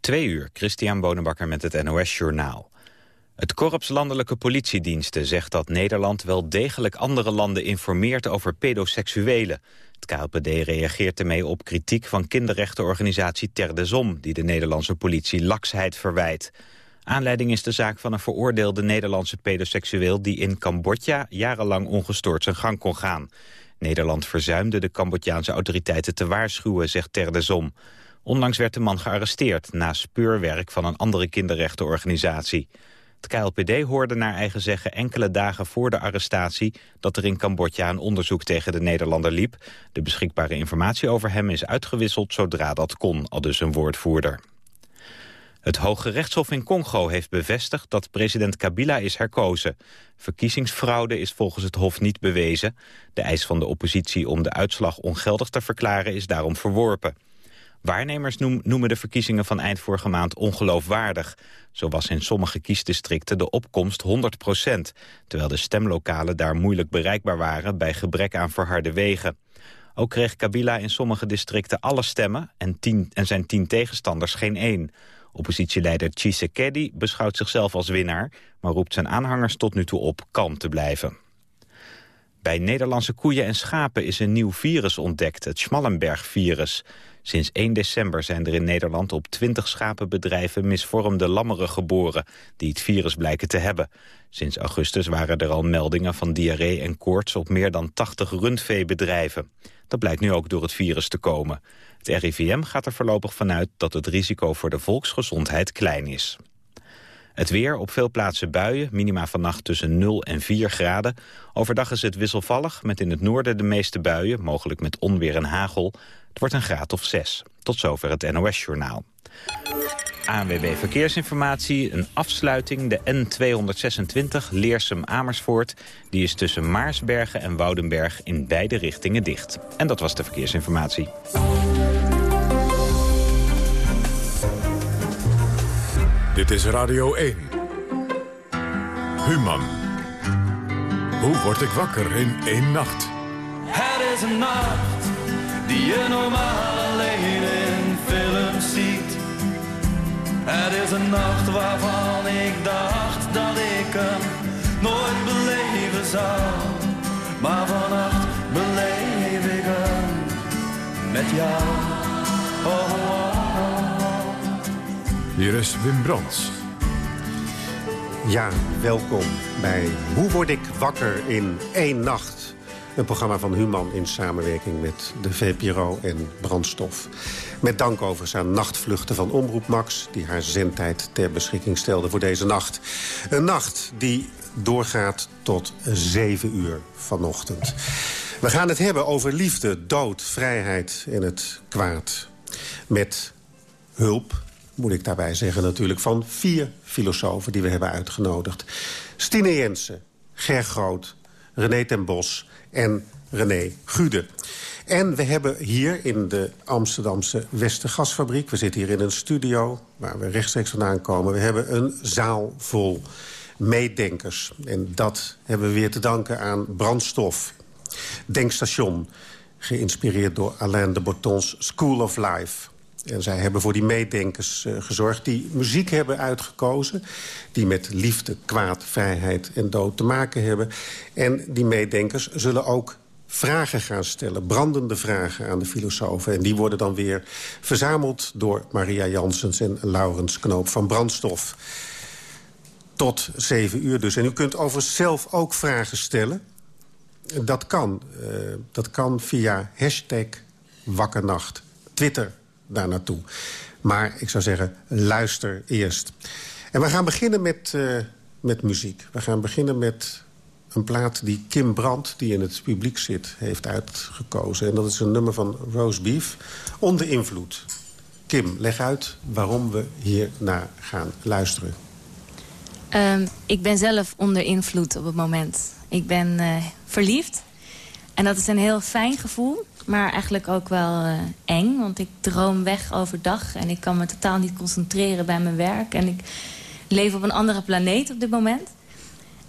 Twee uur, Christian Bonenbakker met het NOS Journaal. Het Korps Landelijke Politiediensten zegt dat Nederland wel degelijk andere landen informeert over pedoseksuelen. Het KLPD reageert ermee op kritiek van kinderrechtenorganisatie Ter de Zom, die de Nederlandse politie laksheid verwijt. Aanleiding is de zaak van een veroordeelde Nederlandse pedoseksueel die in Cambodja jarenlang ongestoord zijn gang kon gaan. Nederland verzuimde de Cambodjaanse autoriteiten te waarschuwen, zegt Ter de Zom. Onlangs werd de man gearresteerd na speurwerk van een andere kinderrechtenorganisatie. Het KLPD hoorde naar eigen zeggen enkele dagen voor de arrestatie... dat er in Cambodja een onderzoek tegen de Nederlander liep. De beschikbare informatie over hem is uitgewisseld zodra dat kon, al dus een woordvoerder. Het Hoge Rechtshof in Congo heeft bevestigd dat president Kabila is herkozen. Verkiezingsfraude is volgens het Hof niet bewezen. De eis van de oppositie om de uitslag ongeldig te verklaren is daarom verworpen. Waarnemers noemen de verkiezingen van eind vorige maand ongeloofwaardig. Zo was in sommige kiesdistricten de opkomst 100% terwijl de stemlokalen daar moeilijk bereikbaar waren bij gebrek aan verharde wegen. Ook kreeg Kabila in sommige districten alle stemmen en, tien, en zijn tien tegenstanders geen één. Oppositieleider Tshisekedi beschouwt zichzelf als winnaar... maar roept zijn aanhangers tot nu toe op kalm te blijven. Bij Nederlandse koeien en schapen is een nieuw virus ontdekt, het Schmallenberg-virus. Sinds 1 december zijn er in Nederland op 20 schapenbedrijven misvormde lammeren geboren, die het virus blijken te hebben. Sinds augustus waren er al meldingen van diarree en koorts op meer dan 80 rundveebedrijven. Dat blijkt nu ook door het virus te komen. Het RIVM gaat er voorlopig vanuit dat het risico voor de volksgezondheid klein is. Het weer, op veel plaatsen buien, minima vannacht tussen 0 en 4 graden. Overdag is het wisselvallig, met in het noorden de meeste buien, mogelijk met onweer en hagel. Het wordt een graad of 6. Tot zover het NOS-journaal. ANWB Verkeersinformatie, een afsluiting, de N226 Leersum-Amersfoort. Die is tussen Maarsbergen en Woudenberg in beide richtingen dicht. En dat was de verkeersinformatie. Dit is Radio 1. Human. Hoe word ik wakker in één nacht? Het is een nacht die je normaal alleen in films ziet. Het is een nacht waarvan ik dacht dat ik hem nooit beleven zou. Maar vannacht beleef ik hem met jou. Oh, oh, oh. Hier is Wim Brands. Ja, welkom bij Hoe word ik wakker in één nacht? Een programma van Human in samenwerking met de VPRO en Brandstof. Met dank overigens aan nachtvluchten van Omroep Max... die haar zendtijd ter beschikking stelde voor deze nacht. Een nacht die doorgaat tot 7 uur vanochtend. We gaan het hebben over liefde, dood, vrijheid en het kwaad. Met hulp moet ik daarbij zeggen natuurlijk... van vier filosofen die we hebben uitgenodigd. Stine Jensen, Ger Groot, René ten Bos en René Gude. En we hebben hier in de Amsterdamse Westergasfabriek... we zitten hier in een studio waar we rechtstreeks vandaan komen... we hebben een zaal vol meedenkers. En dat hebben we weer te danken aan Brandstof. Denkstation, geïnspireerd door Alain de Botton's School of Life... En zij hebben voor die meedenkers uh, gezorgd die muziek hebben uitgekozen... die met liefde, kwaad, vrijheid en dood te maken hebben. En die meedenkers zullen ook vragen gaan stellen, brandende vragen aan de filosofen. En die worden dan weer verzameld door Maria Jansens en Laurens Knoop van Brandstof. Tot zeven uur dus. En u kunt overigens zelf ook vragen stellen. Dat kan. Uh, dat kan via hashtag wakkernacht. Twitter daar naartoe. Maar ik zou zeggen, luister eerst. En we gaan beginnen met, uh, met muziek. We gaan beginnen met een plaat die Kim Brandt, die in het publiek zit, heeft uitgekozen. En dat is een nummer van Rose Beef, Onder invloed. Kim, leg uit waarom we hier naar gaan luisteren. Um, ik ben zelf onder invloed op het moment. Ik ben uh, verliefd. En dat is een heel fijn gevoel. Maar eigenlijk ook wel uh, eng, want ik droom weg overdag. En ik kan me totaal niet concentreren bij mijn werk. En ik leef op een andere planeet op dit moment.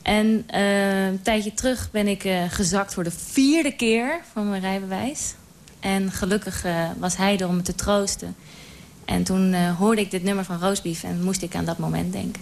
En uh, een tijdje terug ben ik uh, gezakt voor de vierde keer van mijn rijbewijs. En gelukkig was hij er om me te troosten. En toen hoorde ik dit nummer van Roosbief en moest ik aan dat moment denken.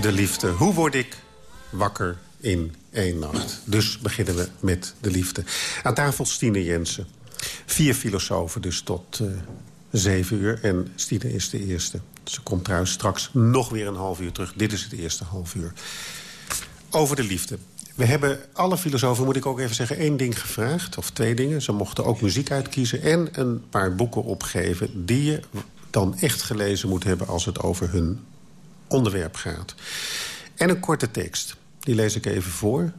de liefde. Hoe word ik wakker in één nacht? Dus beginnen we met de liefde. Aan tafel Stine Jensen. Vier filosofen dus tot uh, zeven uur. En Stine is de eerste. Ze komt trouwens straks nog weer een half uur terug. Dit is het eerste half uur. Over de liefde. We hebben alle filosofen, moet ik ook even zeggen, één ding gevraagd. Of twee dingen. Ze mochten ook muziek uitkiezen en een paar boeken opgeven... die je dan echt gelezen moet hebben als het over hun onderwerp gaat. En een korte tekst. Die lees ik even voor.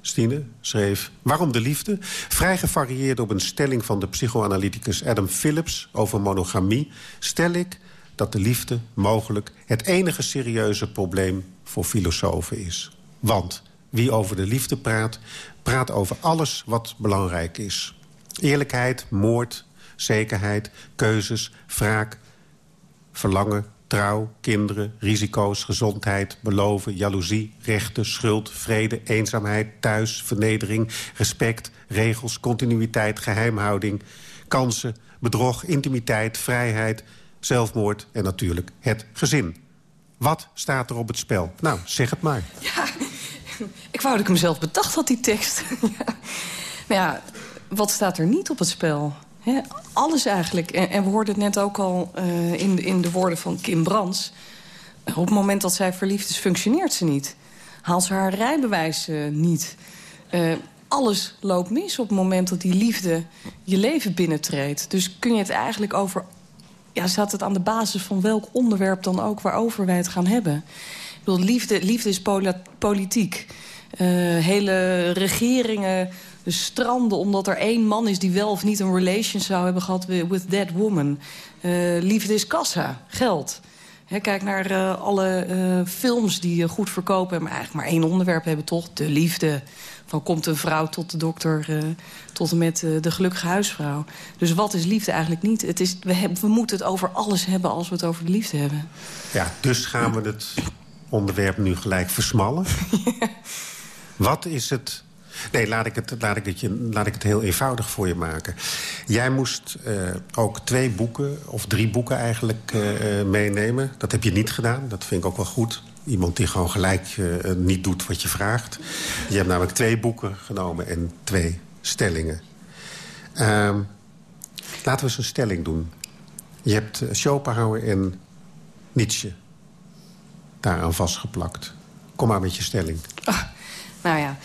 Stine schreef... Waarom de liefde? Vrij gevarieerd op een stelling van de psychoanalyticus Adam Phillips... over monogamie, stel ik dat de liefde mogelijk... het enige serieuze probleem voor filosofen is. Want wie over de liefde praat... praat over alles wat belangrijk is. Eerlijkheid, moord, zekerheid, keuzes, wraak, verlangen, trouw, kinderen, risico's, gezondheid, beloven, jaloezie, rechten, schuld, vrede, eenzaamheid, thuis, vernedering, respect, regels, continuïteit, geheimhouding, kansen, bedrog, intimiteit, vrijheid, zelfmoord en natuurlijk het gezin. Wat staat er op het spel? Nou, zeg het maar. Ja, ik wou dat ik hem zelf bedacht had, die tekst. ja. Maar ja, wat staat er niet op het spel? Alles eigenlijk. En, we hoorden het net ook al uh, in, in de woorden van Kim Brands. Op het moment dat zij verliefd is, functioneert ze niet. Haalt ze haar rijbewijs uh, niet. Uh, alles loopt mis op het moment dat die liefde je leven binnentreedt. Dus kun je het eigenlijk over... Ja, staat het aan de basis van welk onderwerp dan ook... waarover wij het gaan hebben. Ik bedoel, liefde, liefde is politiek. hele regeringen de stranden... omdat er één man is die wel of niet een relation zou hebben gehad with that woman. Uh, liefde is kassa, geld. kijk naar uh, alle uh, films die goed verkopen... maar eigenlijk maar één onderwerp hebben toch, de liefde. Van komt een vrouw tot de dokter, tot en met de gelukkige huisvrouw. Dus wat is liefde eigenlijk niet? Het is, we, hebben, we moeten het over alles hebben als we het over de liefde hebben. Ja, dus gaan we het onderwerp nu gelijk versmallen. Wat is het Nee, laat ik, het, laat, ik het je, laat ik het heel eenvoudig voor je maken. Jij moest uh, ook twee boeken, of drie boeken eigenlijk, uh, meenemen. Dat heb je niet gedaan, dat vind ik ook wel goed. Iemand die gewoon gelijk niet doet wat je vraagt. Je hebt namelijk twee boeken genomen en twee stellingen. Uh, laten we eens een stelling doen. Je hebt Schopenhauer en Nietzsche daaraan vastgeplakt. Kom maar met je stelling. Ah. Nou ja,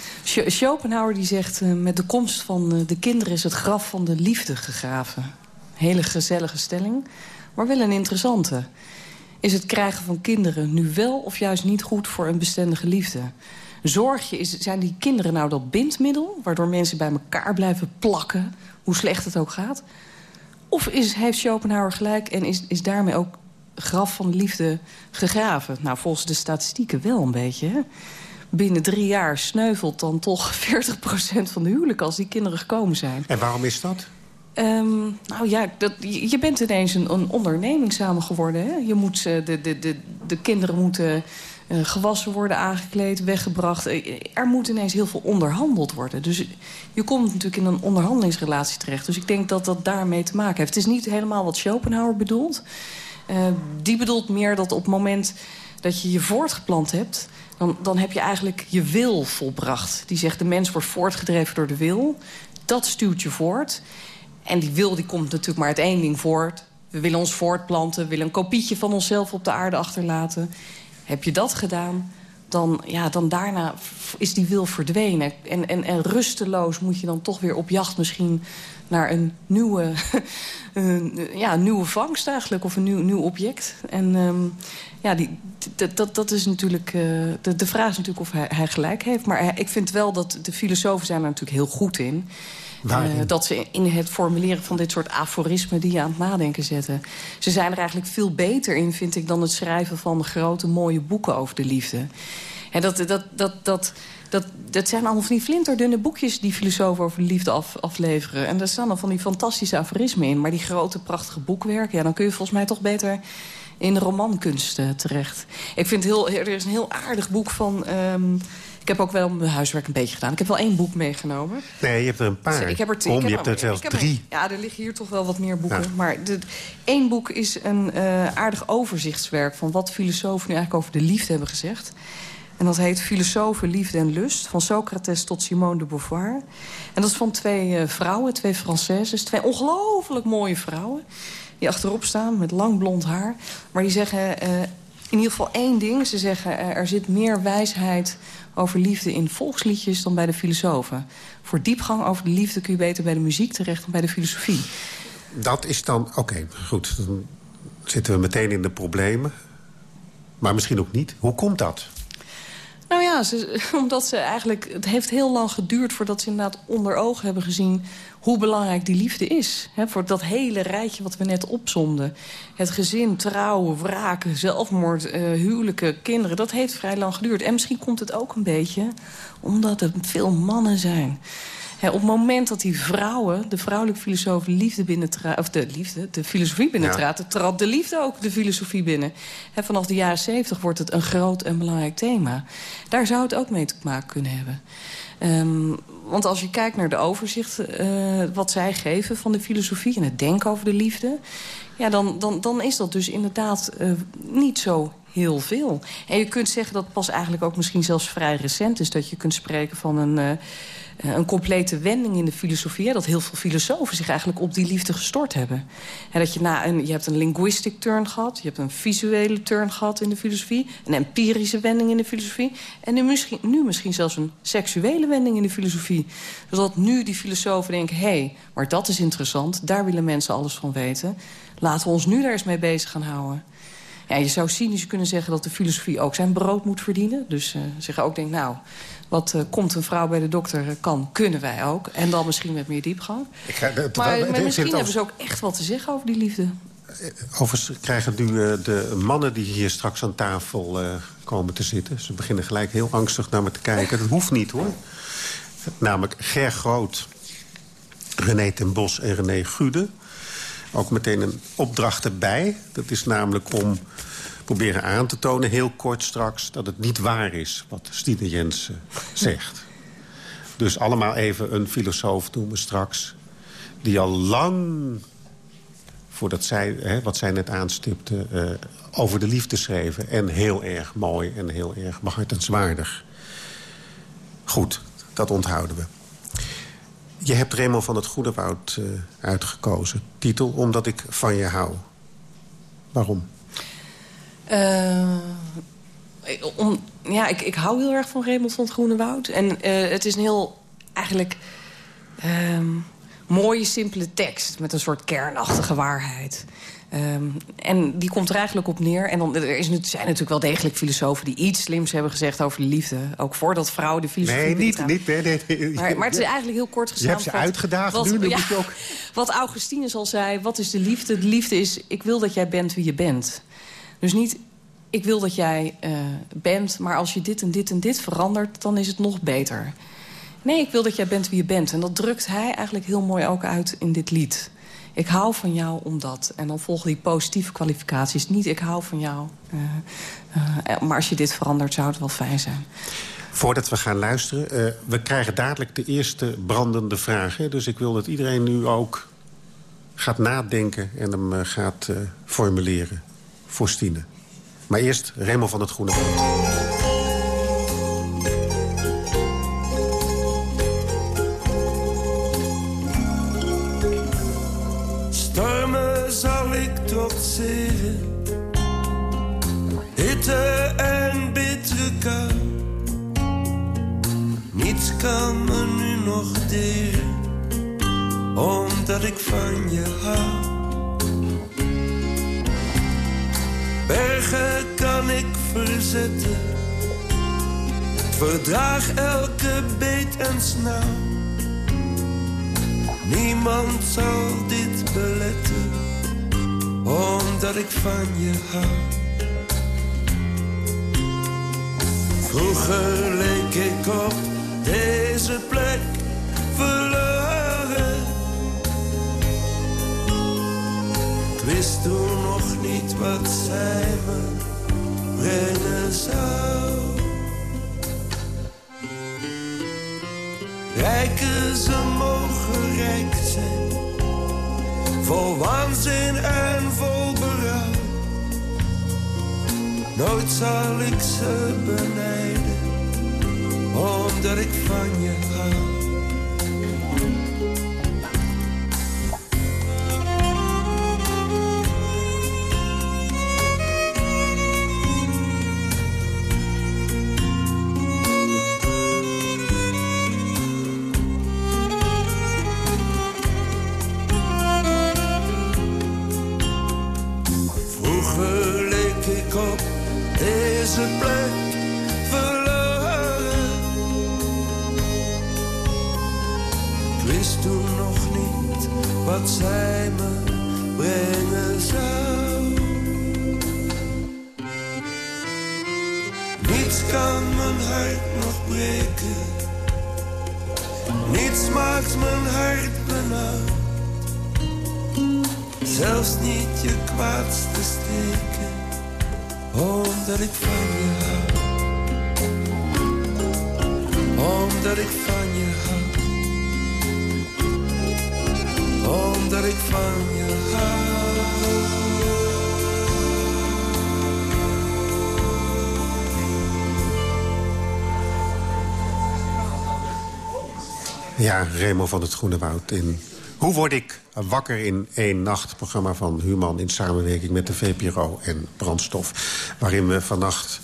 Schopenhauer die zegt... Uh, met de komst van uh, de kinderen is het graf van de liefde gegraven. Hele gezellige stelling, maar wel een interessante. Is het krijgen van kinderen nu wel of juist niet goed voor een bestendige liefde? Zorg je, is, zijn die kinderen nou dat bindmiddel... waardoor mensen bij elkaar blijven plakken, hoe slecht het ook gaat? Of is, heeft Schopenhauer gelijk en is, is daarmee ook graf van de liefde gegraven? Nou, volgens de statistieken wel een beetje, hè? Binnen drie jaar sneuvelt dan toch 40% van de huwelijken... als die kinderen gekomen zijn. En waarom is dat? Um, nou ja, dat, je bent ineens een, een onderneming samen geworden. Hè? Je moet, de, de, de, de kinderen moeten uh, gewassen worden, aangekleed, weggebracht. Er moet ineens heel veel onderhandeld worden. Dus je komt natuurlijk in een onderhandelingsrelatie terecht. Dus ik denk dat dat daarmee te maken heeft. Het is niet helemaal wat Schopenhauer bedoelt. Uh, die bedoelt meer dat op het moment dat je je voortgeplant hebt dan, dan heb je eigenlijk je wil volbracht. Die zegt de mens wordt voortgedreven door de wil. Dat stuurt je voort. En die wil die komt natuurlijk maar uit één ding voort. We willen ons voortplanten, we willen een kopietje van onszelf op de aarde achterlaten. Heb je dat gedaan, dan, ja, dan daarna is die wil verdwenen. En, en, en rusteloos moet je dan toch weer op jacht misschien naar een nieuwe, een, ja, een nieuwe vangst eigenlijk. Of een nieuw, nieuw object. En um, ja, die, dat, dat is natuurlijk... Uh, de, de vraag is natuurlijk of hij, hij gelijk heeft. Maar hij, ik vind wel dat de filosofen zijn er natuurlijk heel goed in... Uh, dat ze in het formuleren van dit soort aforismen die je aan het nadenken zetten. Ze zijn er eigenlijk veel beter in, vind ik, dan het schrijven van grote mooie boeken over de liefde. En dat, dat, dat, dat, dat, dat zijn allemaal van die flinterdunne boekjes... die filosofen over de liefde af, afleveren. En daar staan dan van die fantastische aforismen in. Maar die grote, prachtige boekwerken... Ja, dan kun je volgens mij toch beter in de romankunst terecht. Ik vind heel, er is een heel aardig boek van... Um, ik heb ook wel mijn huiswerk een beetje gedaan. Ik heb wel één boek meegenomen. Nee, je hebt er een paar. Dus ik heb er Kom, je hebt er zelfs drie. ja, er liggen hier toch wel wat meer boeken. Ja. Maar de, één boek is een uh, aardig overzichtswerk... van wat filosofen nu eigenlijk over de liefde hebben gezegd. En dat heet Filosofen, Liefde en Lust. Van Socrates tot Simone de Beauvoir. En dat is van twee uh, vrouwen, twee Françaises. Twee ongelooflijk mooie vrouwen. Die achterop staan met lang blond haar. Maar die zeggen uh, in ieder geval één ding. Ze zeggen er zit meer wijsheid over liefde in volksliedjes dan bij de filosofen. Voor diepgang over de liefde kun je beter bij de muziek terecht dan bij de filosofie. Dat is dan... Oké, okay, goed. Dan zitten we meteen in de problemen. Maar misschien ook niet. Hoe komt dat? Nou ja, ze, omdat ze eigenlijk... Het heeft heel lang geduurd voordat ze inderdaad onder ogen hebben gezien... hoe belangrijk die liefde is. He, voor dat hele rijtje wat we net opzomden. Het gezin, trouwen, wraken, zelfmoord, uh, huwelijken, kinderen. Dat heeft vrij lang geduurd. En misschien komt het ook een beetje omdat er veel mannen zijn op het moment dat die vrouwen, de vrouwelijke filosoof, liefde binnentraat, of de liefde, de filosofie binnentraten, ja. trad de liefde ook de filosofie binnen. vanaf de jaren zeventig wordt het een groot en belangrijk thema. Daar zou het ook mee te maken kunnen hebben. Um, want als je kijkt naar de overzicht uh, wat zij geven van de filosofie... en het denken over de liefde... Ja, dan, dan, dan is dat dus inderdaad uh, niet zo heel veel. En je kunt zeggen dat pas eigenlijk ook misschien zelfs vrij recent is... dat je kunt spreken van een... Eh, een complete wending in de filosofie. dat heel veel filosofen zich eigenlijk op die liefde gestort hebben. En dat je, na een, je hebt een linguistic turn gehad. Je hebt een visuele turn gehad in de filosofie. Een empirische wending in de filosofie. En nu misschien, nu misschien zelfs een seksuele wending in de filosofie. Zodat nu die filosofen denken... hé, hey, maar dat is interessant. Daar willen mensen alles van weten. Laten we ons nu daar eens mee bezig gaan houden. Ja, je zou cynisch kunnen zeggen dat de filosofie ook zijn brood moet verdienen. Dus uh, zich ook denkt, nou, wat uh, komt een vrouw bij de dokter eh, kan, kunnen wij ook. En dan misschien met meer diepgang. Ik ga, het, maar, het, maar misschien hebben ze ook echt wat te zeggen over die liefde. Overigens krijgen nu de mannen die hier straks aan tafel komen te zitten... ze beginnen gelijk heel angstig naar me te kijken. Dat hoeft niet, hoor. Namelijk Ger Groot, René ten Bos en René Gude ook meteen een opdracht erbij. Dat is namelijk om proberen aan te tonen, heel kort straks... dat het niet waar is wat Stine Jensen zegt. Dus allemaal even een filosoof noemen straks... die al lang, voordat zij, hè, wat zij net aanstipte... Uh, over de liefde schreven. En heel erg mooi en heel erg behartenswaardig. Goed, dat onthouden we. Je hebt Raymond van het Goede Woud uh, uitgekozen. Titel Omdat ik van je hou. Waarom? Om, ja, ik, ik hou heel erg van Raymond van het Groene Woud. En uh, het is een heel, eigenlijk... Uh, mooie, simpele tekst met een soort kernachtige waarheid. Um, en die komt er eigenlijk op neer. En dan, er is, zijn natuurlijk wel degelijk filosofen die iets slims hebben gezegd over de liefde. Ook voordat vrouwen de filosofie... Nee, niet, niet nee, nee, nee. Maar, maar, het is eigenlijk heel kort gezegd. Je hebt ze uitgedaagd wat, nu, ja, moet je ook... Wat Augustinus al zei, wat is de liefde? De liefde is, ik wil dat jij bent wie je bent. Dus niet, ik wil dat jij uh, bent, maar als je dit en dit en dit verandert... dan is het nog beter. Nee, ik wil dat jij bent wie je bent. En dat drukt hij eigenlijk heel mooi ook uit in dit lied ik hou van jou omdat. En dan volgen die positieve kwalificaties. Niet ik hou van jou. Uh, uh, maar als je dit verandert, zou het wel fijn zijn. Voordat we gaan luisteren, we krijgen dadelijk de eerste brandende vraag. Hè? Dus ik wil dat iedereen nu ook gaat nadenken en hem gaat formuleren voor. Maar eerst Remmel van het Groene Hitte en bittere kou. Niets kan me nu nog deren, omdat ik van je hou. Bergen kan ik verzetten, verdraag elke beet en snauw. Niemand zal dit beletten omdat ik van je hou. Vroeger leek ik op deze plek wat zij me brengen zou. Rijken ze mogen rijk zijn vol waanzin en vol berouw. Nooit zal ik ze benijden, omdat ik van je Remo van het Groene Woud in Hoe word ik wakker in één nacht? Programma van Human in samenwerking met de VPRO en Brandstof. Waarin we vannacht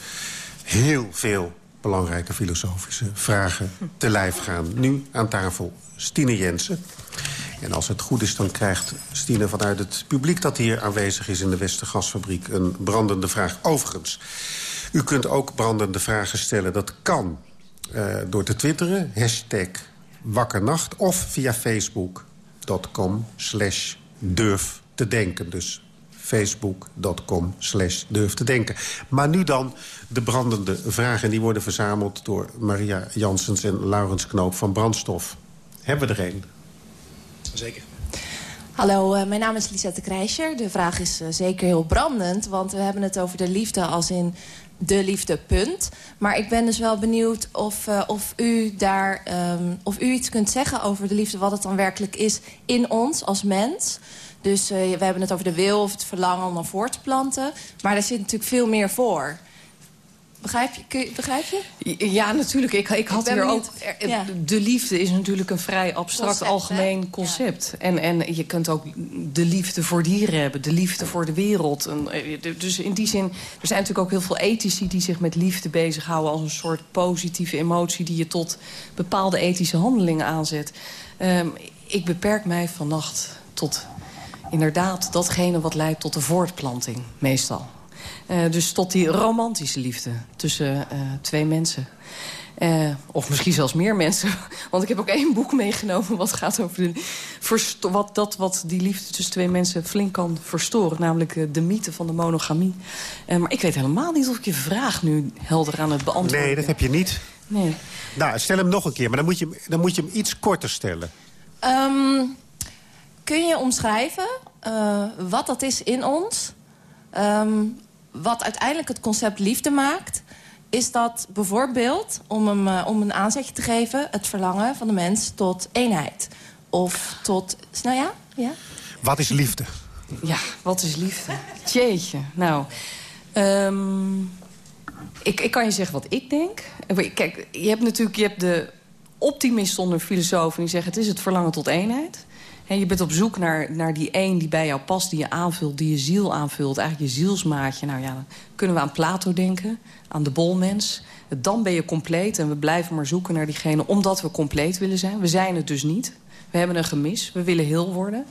heel veel belangrijke filosofische vragen te lijf gaan. Nu aan tafel Stine Jensen. En als het goed is, dan krijgt Stine vanuit het publiek... dat hier aanwezig is in de Westergasfabriek een brandende vraag. Overigens, u kunt ook brandende vragen stellen. Dat kan uh, door te twitteren, hashtag wakkernacht... of via facebook.com slash durf te denken. Dus facebook.com slash durf te denken. Maar nu dan de brandende vragen. Die worden verzameld door Maria Janssens en Laurens Knoop van Brandstof. Hebben we er een? Zeker. Hallo, uh, mijn naam is Lisette Krijscher. De vraag is uh, zeker heel brandend, want we hebben het over de liefde als in de liefde, punt. Maar ik ben dus wel benieuwd of, uh, of, u daar, um, of u iets kunt zeggen over de liefde... wat het dan werkelijk is in ons als mens. Dus uh, we hebben het over de wil of het verlangen om dan voort te planten. Maar daar zit natuurlijk veel meer voor. Begrijp je? Begrijp je? Ja, natuurlijk. Ik, ik had ik hier ook... Ja. De liefde is natuurlijk een vrij abstract concept, algemeen concept. Ja. En, en je kunt ook de liefde voor dieren hebben. De liefde voor de wereld. En, dus in die zin... Er zijn natuurlijk ook heel veel ethici die zich met liefde bezighouden... als een soort positieve emotie die je tot bepaalde ethische handelingen aanzet. Um, ik beperk mij vannacht tot inderdaad datgene wat leidt tot de voortplanting, meestal. Uh, dus tot die romantische liefde tussen uh, twee mensen. Uh, of misschien zelfs meer mensen. Want ik heb ook één boek meegenomen wat gaat over de, wat, dat wat die liefde tussen twee mensen flink kan verstoren. Namelijk de mythe van de monogamie. maar ik weet helemaal niet of ik je vraag nu helder aan het beantwoorden Nee, dat heb je niet. Nee. Nou, stel hem nog een keer, maar dan moet je, dan moet je hem iets korter stellen. Um, kun je omschrijven wat dat is in ons... Um, wat uiteindelijk het concept liefde maakt... is dat bijvoorbeeld, om, hem, uh, om een aanzetje te geven... het verlangen van de mens tot eenheid. Of tot... Nou ja? ja? Wat is liefde? Ja, wat is liefde? Jeetje, nou... Um, ik, ik kan je zeggen wat ik denk. Kijk, je hebt natuurlijk je hebt de optimist onder filosofen... die zeggen het is het verlangen tot eenheid... En je bent op zoek naar, naar die één die bij jou past, die je aanvult, die je ziel aanvult. Eigenlijk je zielsmaatje. Nou ja, dan kunnen we aan Plato denken, aan de bolmens. Dan ben je compleet en we blijven maar zoeken naar diegene... omdat we compleet willen zijn. We zijn het dus niet. We hebben een gemis. We willen heel worden.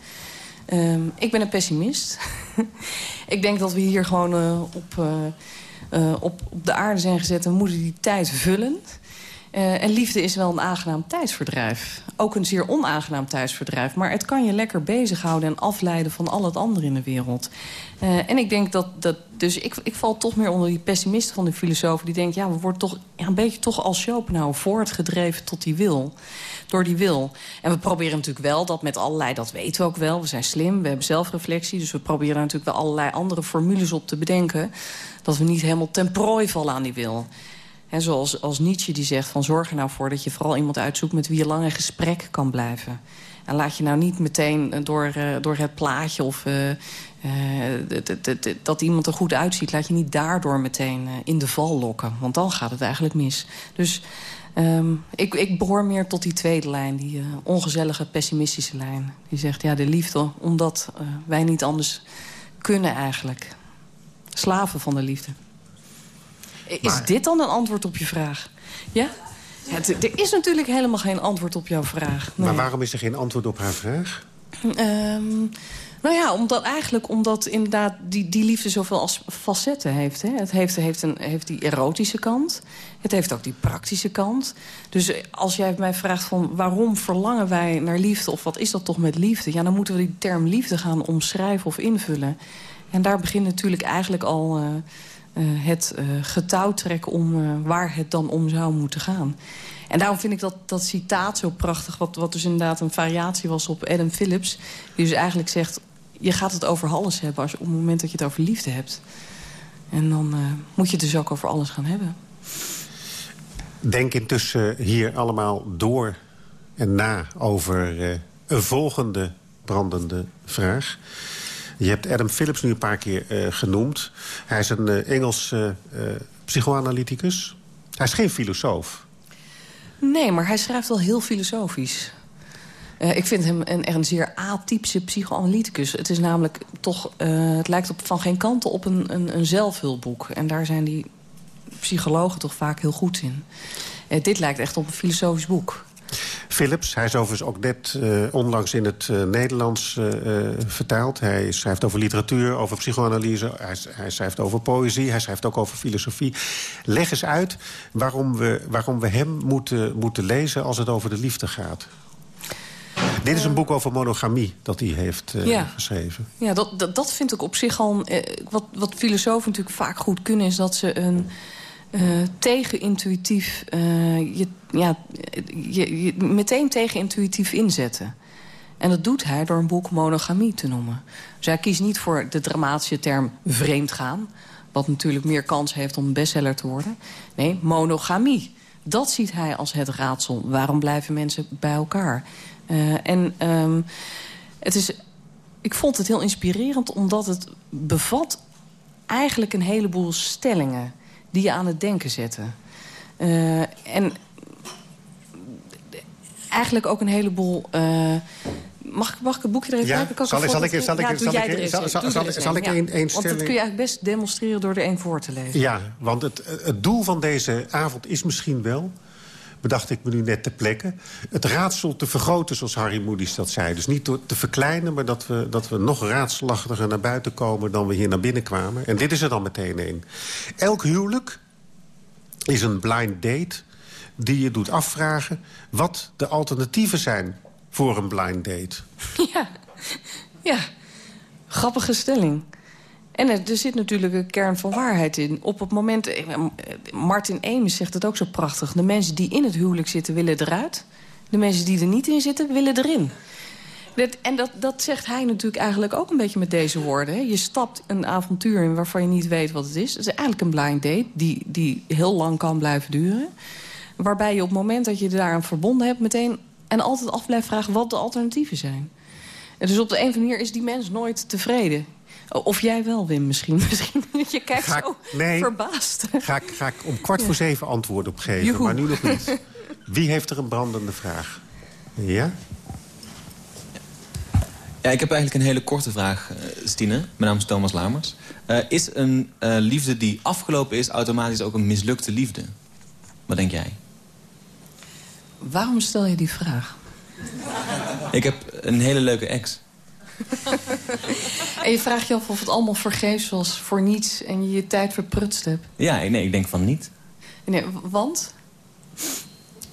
Um, ik ben een pessimist. ik denk dat we hier gewoon uh, op, uh, uh, op, op de aarde zijn gezet... en moeten die tijd vullen... Uh, en liefde is wel een aangenaam tijdsverdrijf. Ook een zeer onaangenaam tijdsverdrijf. Maar het kan je lekker bezighouden en afleiden van al het andere in de wereld. Uh, en ik denk dat... dat dus ik, ik val toch meer onder die pessimisten van de filosofen... die denken, ja, we worden toch een beetje toch als Schopenhauer voortgedreven tot die wil. Door die wil. En we proberen natuurlijk wel dat met allerlei... dat weten we ook wel, we zijn slim, we hebben zelfreflectie... dus we proberen natuurlijk wel allerlei andere formules op te bedenken... dat we niet helemaal ten prooi vallen aan die wil. En zoals als Nietzsche die zegt van zorg er nou voor dat je vooral iemand uitzoekt... met wie je lang in gesprek kan blijven. En laat je nou niet meteen door, uh, door het plaatje of uh, dat iemand er goed uitziet... laat je niet daardoor meteen in de val lokken. Want dan gaat het eigenlijk mis. Dus um, ik, ik behoor meer tot die tweede lijn, die ongezellige pessimistische lijn. Die zegt ja, de liefde, omdat wij niet anders kunnen eigenlijk. Slaven van de liefde. Is maar... dit dan een antwoord op je vraag? Ja? ja er is natuurlijk helemaal geen antwoord op jouw vraag. Nee. Maar waarom is er geen antwoord op haar vraag? Um, Nou ja, omdat eigenlijk omdat inderdaad die, die liefde zoveel als facetten heeft. Hè. Het heeft, heeft, een, heeft die erotische kant. Het heeft ook die praktische kant. Dus als jij mij vraagt van waarom verlangen wij naar liefde... of wat is dat toch met liefde? Ja, dan moeten we die term liefde gaan omschrijven of invullen. En daar begint natuurlijk eigenlijk al uh, het uh, getouwtrek... om waar het dan om zou moeten gaan. En daarom vind ik dat, dat citaat zo prachtig... Wat, wat dus inderdaad een variatie was op Adam Phillips... die dus eigenlijk zegt je gaat het over alles hebben als, op het moment dat je het over liefde hebt. En dan moet je het dus ook over alles gaan hebben. Denk intussen hier allemaal door en na over een volgende brandende vraag. Je hebt Adam Phillips nu een paar keer uh, genoemd. Hij is een Engels psychoanalyticus. Hij is geen filosoof. Nee, maar hij schrijft wel heel filosofisch. Uh, ik vind hem een, een zeer atypische psychoanalyticus. Het is namelijk toch, uh, het lijkt op, van geen kanten op een, een, een zelfhulpboek. En daar zijn die psychologen toch vaak heel goed in. Uh, dit lijkt echt op een filosofisch boek. Philips, hij is overigens ook net uh, onlangs in het uh, Nederlands uh, vertaald. Hij schrijft over literatuur, over psychoanalyse, hij, hij, schrijft over poëzie... hij schrijft ook over filosofie. Leg eens uit waarom we, waarom we hem moeten, moeten lezen als het over de liefde gaat. Dit is een boek over monogamie dat hij heeft uh, ja. geschreven. Ja, dat, dat, dat, vind ik op zich al... Wat, wat filosofen natuurlijk vaak goed kunnen... is dat ze een uh, tegenintuïtief... je, ja, je, meteen tegenintuïtief inzetten. En dat doet hij door een boek monogamie te noemen. Dus hij kiest niet voor de dramatische term vreemdgaan... wat natuurlijk meer kans heeft om bestseller te worden. Nee, monogamie. Dat ziet hij als het raadsel. Waarom blijven mensen bij elkaar? Uh, en um, het is, ik vond het heel inspirerend omdat het bevat eigenlijk een heleboel stellingen die je aan het denken zetten. Uh, en eigenlijk ook een heleboel... Uh, Mag ik, mag ik het boekje er even ja, kijken? Zal, zal, ik, zal, ik, zal, ik, zal, zal, zal, zal ik een, een Want dat kun je eigenlijk best demonstreren door er één voor te lezen. Ja, want het, het doel van deze avond is misschien wel bedacht ik me nu net te plekke... het raadsel te vergroten, zoals Harry Moody's dat zei. Dus niet te verkleinen, maar dat we, dat we nog raadselachtiger naar buiten komen... dan we hier naar binnen kwamen. En dit is er dan meteen een. Elk huwelijk is een blind date die je doet afvragen... wat de alternatieven zijn voor een blind date. Ja, ja. grappige stelling. En er, zit natuurlijk een kern van waarheid in. Op het moment, eh, Martin Emes zegt het ook zo prachtig... de mensen die in het huwelijk zitten willen eruit. De mensen die er niet in zitten willen erin. Dat, en dat, dat zegt hij natuurlijk eigenlijk ook een beetje met deze woorden. Je stapt een avontuur in waarvan je niet weet wat het is. Het is eigenlijk een blind date die, die heel lang kan blijven duren. Waarbij je op het moment dat je daar een verbonden hebt... meteen en altijd af blijft vragen wat de alternatieven zijn. Dus op de een of andere manier is die mens nooit tevreden. Of jij wel, Wim, misschien. misschien je kijkt ga ik, zo nee, verbaasd. Ga ik, ga ik om kwart voor zeven antwoord op geven, Joehoe. maar nu nog niet. Wie heeft er een brandende vraag? Ja? Ja, ik heb eigenlijk een hele korte vraag, Stine. Mijn naam is Thomas Lamers. Uh, is een uh, liefde die afgelopen is automatisch ook een mislukte liefde? Wat denk jij? Waarom stel je die vraag? Ik heb een hele leuke ex. en je vraagt je af of het allemaal vergeefs was, voor niets... en je je tijd verprutst hebt. Ja, nee, ik denk van niet. Nee, want?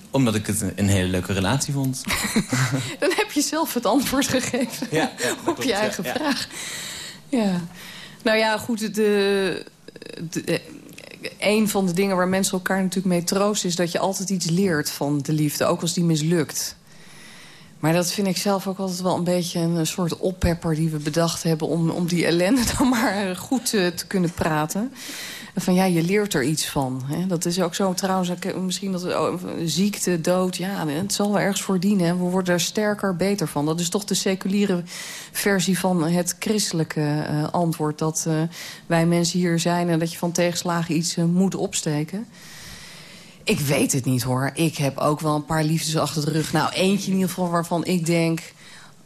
Omdat ik het een hele leuke relatie vond. Dan heb je zelf het antwoord gegeven ja, ja, op je eigen ja, vraag. Ja. Nou ja, goed, de, de, de, een van de dingen waar mensen elkaar natuurlijk mee troosten... is dat je altijd iets leert van de liefde, ook als die mislukt. Maar dat vind ik zelf ook altijd wel een beetje een soort oppepper die we bedacht hebben... om, om die ellende dan maar goed te, te kunnen praten. Van ja, je leert er iets van. Hè? Dat is ook zo trouwens, misschien dat oh, ziekte, dood... ja, het zal wel ergens voor dienen. We worden er sterker, beter van. Dat is toch de seculiere versie van het christelijke uh, antwoord... dat wij mensen hier zijn en dat je van tegenslagen iets moet opsteken. Ik weet het niet hoor. Ik heb ook wel een paar liefdes achter de rug. Nou, eentje in ieder geval waarvan ik denk...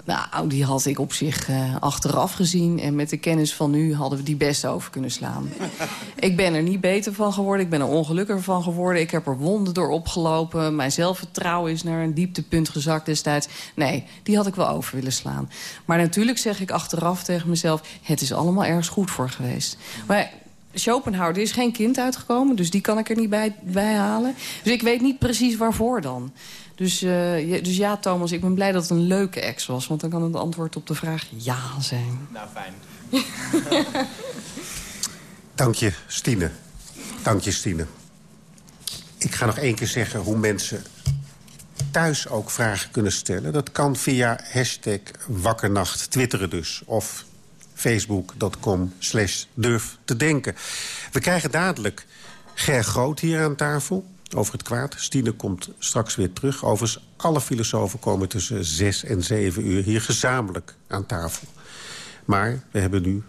Nou, die had ik op zich uh, achteraf gezien. En met de kennis van nu hadden we die best over kunnen slaan. ik ben er niet beter van geworden. Ik ben er ongelukkiger van geworden. Ik heb er wonden door opgelopen. Mijn zelfvertrouwen is naar een dieptepunt gezakt destijds. Nee, die had ik wel over willen slaan. Maar natuurlijk zeg ik achteraf tegen mezelf... het is allemaal ergens goed voor geweest. Maar Schopenhauer, er is geen kind uitgekomen, dus die kan ik er niet bij, bij halen. Dus ik weet niet precies waarvoor dan. Dus, uh, dus ja, Thomas, ik ben blij dat het een leuke ex was. Want dan kan het antwoord op de vraag ja zijn. Nou, fijn. Dank je, Stine. Dank je, Stine. Ik ga nog één keer zeggen hoe mensen thuis ook vragen kunnen stellen. Dat kan via hashtag wakkernacht, twitteren dus. Of facebook.com slash durf te denken. We krijgen dadelijk Ger Groot hier aan tafel over het kwaad. Stine komt straks weer terug. Overigens, alle filosofen komen tussen zes en zeven uur... hier gezamenlijk aan tafel. Maar we hebben nu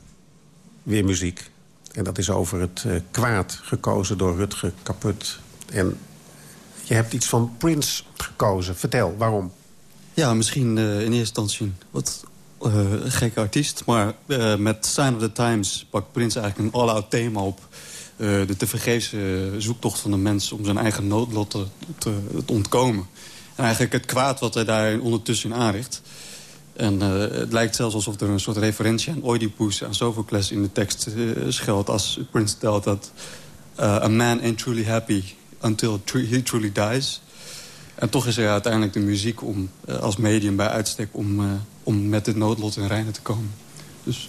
weer muziek. En dat is over het uh, kwaad gekozen door Rutger Kaput. En je hebt iets van Prince gekozen. Vertel, waarom? Ja, misschien uh, in eerste instantie wat gekke artiest. Maar met Sign of the Times pakt Prince eigenlijk een all-out thema op uh, de tevergeefse zoektocht van de mens... om zijn eigen noodlot te, te, ontkomen. En eigenlijk het kwaad wat hij daar ondertussen aanricht. En het lijkt zelfs alsof er een soort referentie aan Oedipus... aan Sophocles in de tekst uh, schuilt als Prince stelt dat... a man ain't truly happy until he truly dies. En toch is er uiteindelijk de muziek om, als medium bij uitstek... om, om met dit noodlot in reinen te komen. Dus...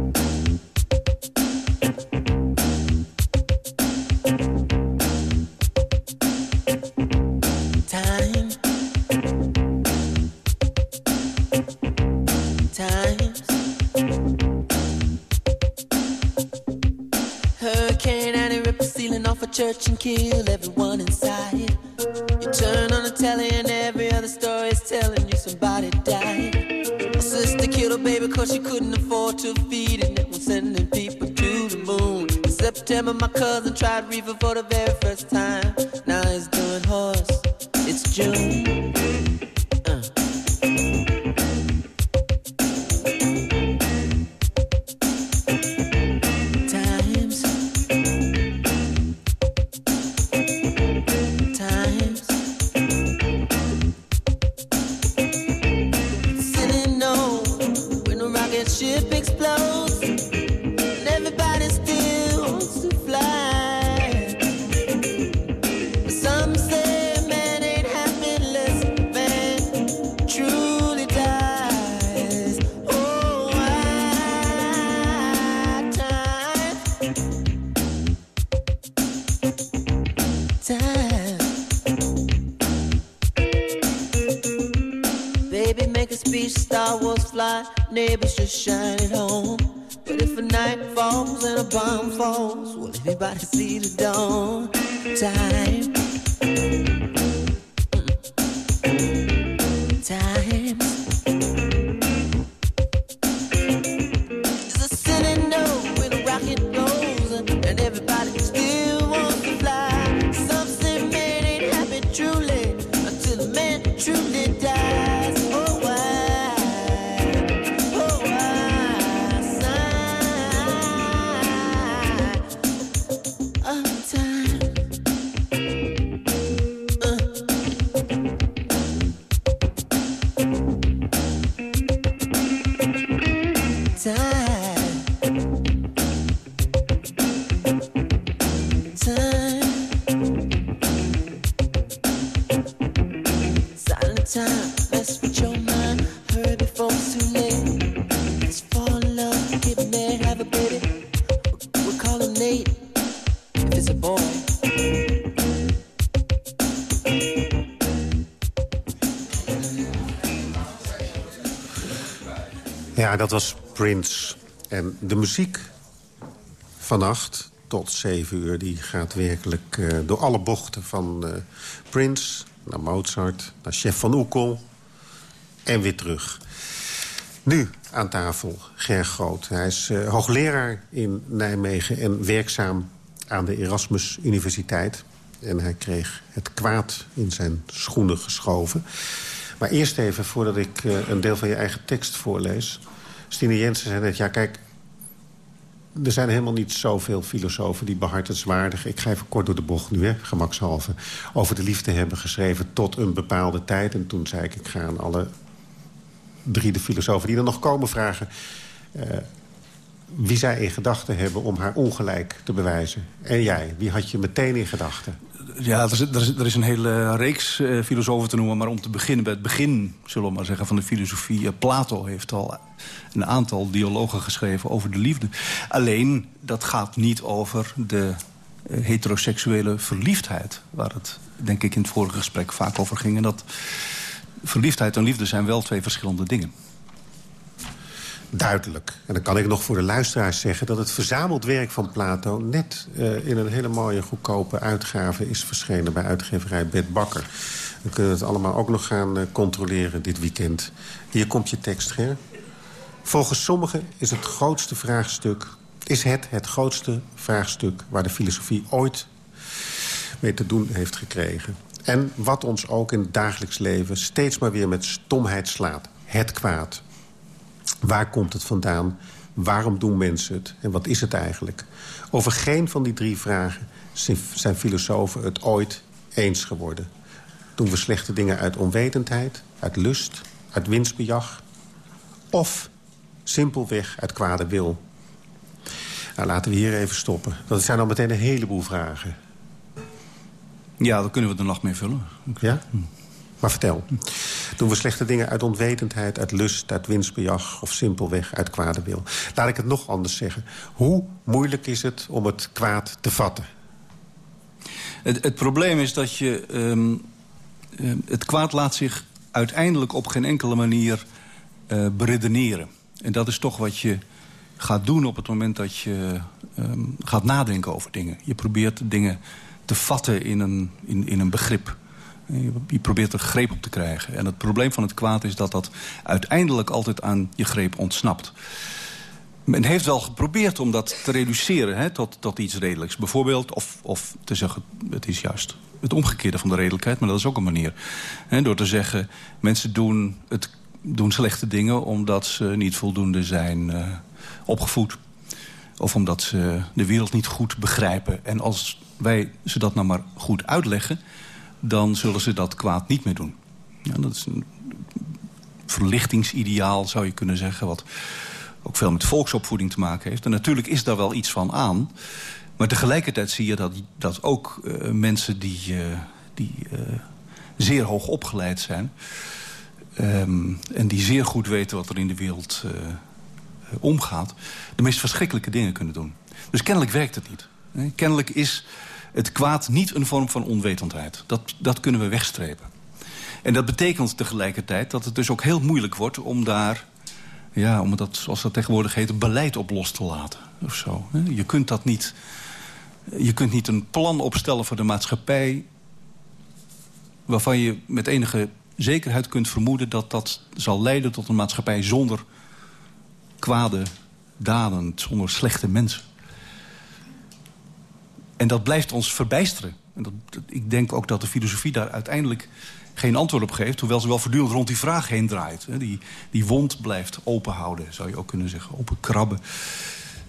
Church and kill everyone inside. You turn on the telly and every other story is telling you somebody died. My sister killed her baby cause she couldn't afford to feed it. And was sending people to the moon. In September, my cousin tried reefer for the very first time. Dat was Prince. En de muziek vannacht tot zeven uur... die gaat werkelijk uh, door alle bochten van uh, Prince naar Mozart... naar Chef van Oekel en weer terug. Nu aan tafel Ger Groot. Hij is uh, hoogleraar in Nijmegen en werkzaam aan de Erasmus Universiteit. En hij kreeg het kwaad in zijn schoenen geschoven. Maar eerst even, voordat ik een deel van je eigen tekst voorlees... Stine Jensen zei net, ja kijk... er zijn helemaal niet zoveel filosofen die behartenswaardig... ik ga even kort door de bocht nu, hè, gemakshalve... over de liefde hebben geschreven tot een bepaalde tijd. En toen zei ik, ik ga aan alle drie de filosofen die er nog komen vragen... Uh, wie zij in gedachten hebben om haar ongelijk te bewijzen. En jij, wie had je meteen in gedachten? Ja, er is, er, is, een hele reeks uh, filosofen te noemen. Maar om te beginnen bij het begin, zullen we maar zeggen, van de filosofie. Uh, Plato heeft al een aantal dialogen geschreven over de liefde. Alleen, dat gaat niet over de uh, heteroseksuele verliefdheid. Waar het, denk ik, in het vorige gesprek vaak over ging. En dat verliefdheid en liefde zijn wel twee verschillende dingen duidelijk. En dan kan ik nog voor de luisteraars zeggen... dat het verzameld werk van Plato net uh, in een hele mooie goedkope uitgave... is verschenen bij uitgeverij Bert Bakker. We kunnen het allemaal ook nog gaan uh, controleren dit weekend. Hier komt je tekst, Ger. Volgens sommigen is het grootste vraagstuk... is het het grootste vraagstuk waar de filosofie ooit mee te doen heeft gekregen. En wat ons ook in het dagelijks leven steeds maar weer met stomheid slaat. Het kwaad. Waar komt het vandaan? Waarom doen mensen het? En wat is het eigenlijk? Over geen van die drie vragen zijn filosofen het ooit eens geworden. Doen we slechte dingen uit onwetendheid, uit lust, uit winstbejag... of simpelweg uit kwade wil? Nou, laten we hier even stoppen. Dat zijn al meteen een heleboel vragen. Ja, daar kunnen we de nacht mee vullen. Ja? Maar vertel. Doen we slechte dingen uit onwetendheid, uit lust, uit winstbejag... of simpelweg uit kwade wil? Laat ik het nog anders zeggen. Hoe moeilijk is het om het kwaad te vatten? Het, het probleem is dat je... Um, het kwaad laat zich uiteindelijk op geen enkele manier uh, beredeneren. En dat is toch wat je gaat doen op het moment dat je um, gaat nadenken over dingen. Je probeert dingen te vatten in een, in, in een begrip. Je probeert er greep op te krijgen. En het probleem van het kwaad is dat dat uiteindelijk altijd aan je greep ontsnapt. Men heeft wel geprobeerd om dat te reduceren hè, tot, tot iets redelijks. Bijvoorbeeld, of, of te zeggen, het is juist het omgekeerde van de redelijkheid... maar dat is ook een manier. Hè, door te zeggen, mensen doen, het, doen slechte dingen... omdat ze niet voldoende zijn uh, opgevoed. Of omdat ze de wereld niet goed begrijpen. En als wij ze dat nou maar goed uitleggen dan zullen ze dat kwaad niet meer doen. Ja, dat is een verlichtingsideaal, zou je kunnen zeggen... wat ook veel met volksopvoeding te maken heeft. En natuurlijk is daar wel iets van aan. Maar tegelijkertijd zie je dat, dat ook uh, mensen die, uh, die uh, zeer hoog opgeleid zijn... Um, en die zeer goed weten wat er in de wereld omgaat... de meest verschrikkelijke dingen kunnen doen. Dus kennelijk werkt het niet. Kennelijk is het kwaad niet een vorm van onwetendheid. Dat, dat kunnen we wegstrepen. En dat betekent tegelijkertijd dat het dus ook heel moeilijk wordt... om daar, ja, om dat, zoals dat tegenwoordig heet, beleid op los te laten. Of zo. Je kunt dat niet... Je kunt niet een plan opstellen voor de maatschappij... waarvan je met enige zekerheid kunt vermoeden... dat dat zal leiden tot een maatschappij zonder kwade daden, zonder slechte mensen. En dat blijft ons verbijsteren. En dat, ik denk ook dat de filosofie daar uiteindelijk geen antwoord op geeft... hoewel ze wel voortdurend rond die vraag heen draait. Die, die wond blijft openhouden, zou je ook kunnen zeggen. Open krabben.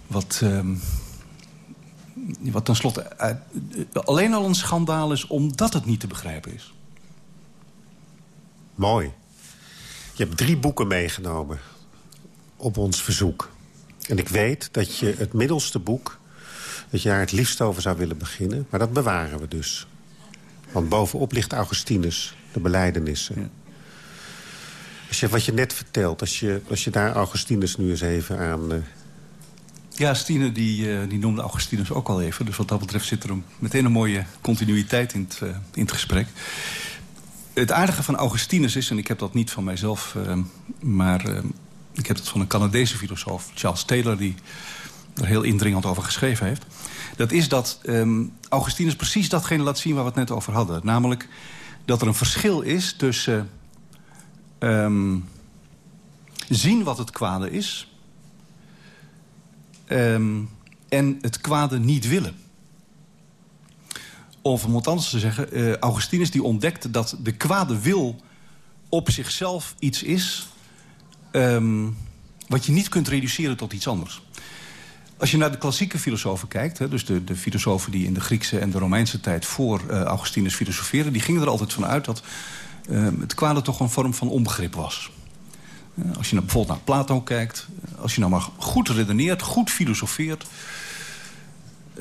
Wat, um, wat tenslotte uh, alleen al een schandaal is... omdat het niet te begrijpen is. Mooi. Je hebt drie boeken meegenomen op ons verzoek. En ik weet dat je het middelste boek dat je daar het liefst over zou willen beginnen. Maar dat bewaren we dus. Want bovenop ligt Augustinus, de beleidenissen. Ja. Als je, wat je net vertelt, als je, als je daar Augustinus nu eens even aan uh, Ja, Stine die, uh, die noemde Augustinus ook al even. Dus wat dat betreft zit er een, meteen een mooie continuïteit in het, uh, in het gesprek. Het aardige van Augustinus is, en ik heb dat niet van mijzelf... Maar ik heb dat van een Canadese filosoof, Charles Taylor... die er heel indringend over geschreven heeft. Dat is dat um, Augustinus precies datgene laat zien waar we het net over hadden. Namelijk dat er een verschil is tussen... Um, zien wat het kwade is um, en het kwade niet willen. Of om het anders te zeggen, uh, Augustinus die ontdekte dat de kwade wil op zichzelf iets is... Wat je niet kunt reduceren tot iets anders. Als je naar de klassieke filosofen kijkt... Hè, dus de, de filosofen die in de Griekse en de Romeinse tijd... voor uh, Augustinus filosoferen... die gingen er altijd van uit dat uh, het kwade toch een vorm van onbegrip was. Als je nou bijvoorbeeld naar Plato kijkt... als je nou maar goed redeneert, goed filosofeert...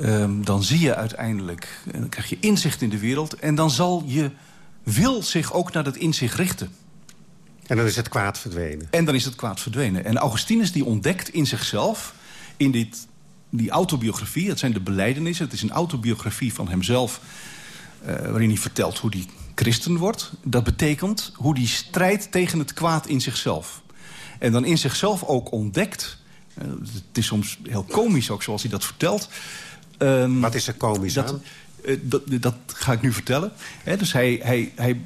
Um, dan zie je uiteindelijk, dan krijg je inzicht in de wereld... en dan zal je wil zich ook naar dat inzicht richten. En dan is het kwaad verdwenen. En dan is het kwaad verdwenen. En Augustinus die ontdekt in zichzelf, in dit, die autobiografie... het zijn de beleidenissen, het is een autobiografie van hemzelf... Uh, waarin hij vertelt hoe hij christen wordt. Dat betekent hoe hij strijdt tegen het kwaad in zichzelf. En dan in zichzelf ook ontdekt... Uh, het is soms heel komisch ook zoals hij dat vertelt... Um, Wat is er komisch dat, aan? Uh, dat, dat, ga ik nu vertellen. He, dus hij, hij, hij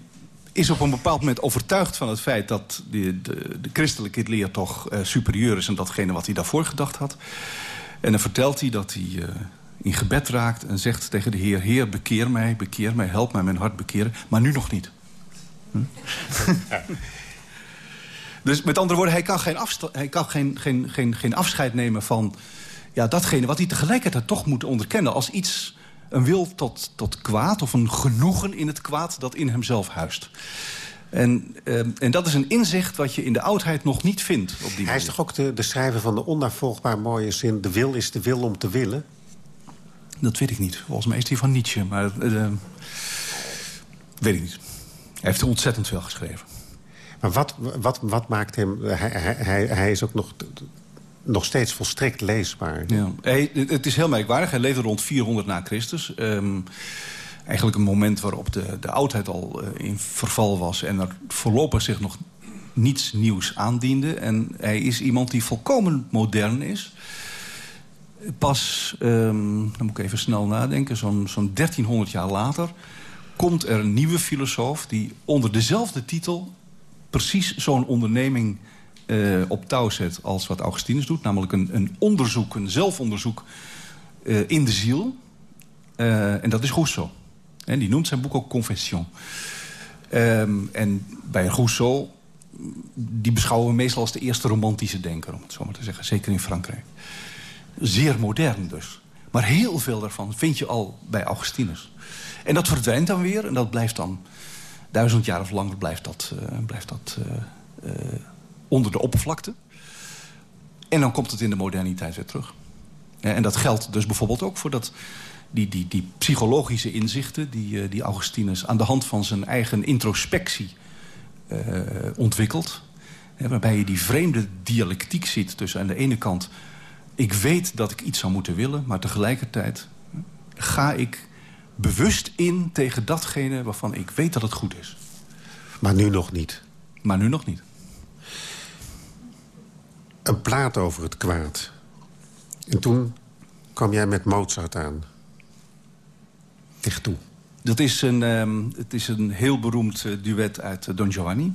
is op een bepaald moment overtuigd van het feit... dat de, de, de christelijke leer toch uh, superieur is... aan datgene wat hij daarvoor gedacht had. En dan vertelt hij dat hij uh, in gebed raakt en zegt tegen de Heer... Heer, bekeer mij, bekeer mij, help mij mijn hart bekeren. Maar nu nog niet. Hm? dus met andere woorden, hij kan, geen, hij kan geen, geen, geen, geen afscheid nemen van... Ja, datgene wat hij tegelijkertijd toch moet onderkennen... als iets een wil tot, tot kwaad of een genoegen in het kwaad dat in hemzelf huist. En, uh, en dat is een inzicht wat je in de oudheid nog niet vindt. Op die Hij manier. is toch ook de, de schrijver van de onnavolgbaar mooie zin... de wil is de wil om te willen? Dat weet ik niet. Volgens mij is die van Nietzsche, maar uh, weet ik niet. Hij heeft ontzettend veel geschreven. Maar wat, wat, wat maakt hem... Hij, hij, hij is ook nog nog steeds volstrekt leesbaar. Ja. Hij, het is heel merkwaardig. Hij leefde rond 400 na Christus. Um, eigenlijk een moment waarop de, de oudheid al uh, in verval was... en er voorlopig zich nog niets nieuws aandiende. En hij is iemand die volkomen modern is. Pas, um, dan moet ik even snel nadenken, zo'n zo'n 1300 jaar later... komt er een nieuwe filosoof die onder dezelfde titel... precies zo'n onderneming uh, op touw zet als wat Augustinus doet. Namelijk een, een onderzoek, een zelfonderzoek uh, in de ziel. En dat is Rousseau. En die noemt zijn boek ook Confession. Um, en bij Rousseau, die beschouwen we meestal als de eerste romantische denker... om het zo maar te zeggen, zeker in Frankrijk. Zeer modern dus. Maar heel veel daarvan vind je al bij Augustinus. En dat verdwijnt dan weer en dat blijft dan... duizend jaar of langer blijft dat... blijft dat onder de oppervlakte. En dan komt het in de moderniteit weer terug. En dat geldt dus bijvoorbeeld ook voor dat, die, die, die psychologische inzichten... Die, die Augustinus aan de hand van zijn eigen introspectie uh, ontwikkelt. Waarbij je die vreemde dialectiek ziet tussen aan de ene kant... ik weet dat ik iets zou moeten willen, maar tegelijkertijd ga ik bewust in tegen datgene waarvan ik weet dat het goed is. Maar nu nog niet. Maar nu nog niet. Een plaat over het kwaad. En toen kwam jij met Mozart aan. Dicht toe. Dat is een, um, het is een heel beroemd uh, duet uit uh, Don Giovanni.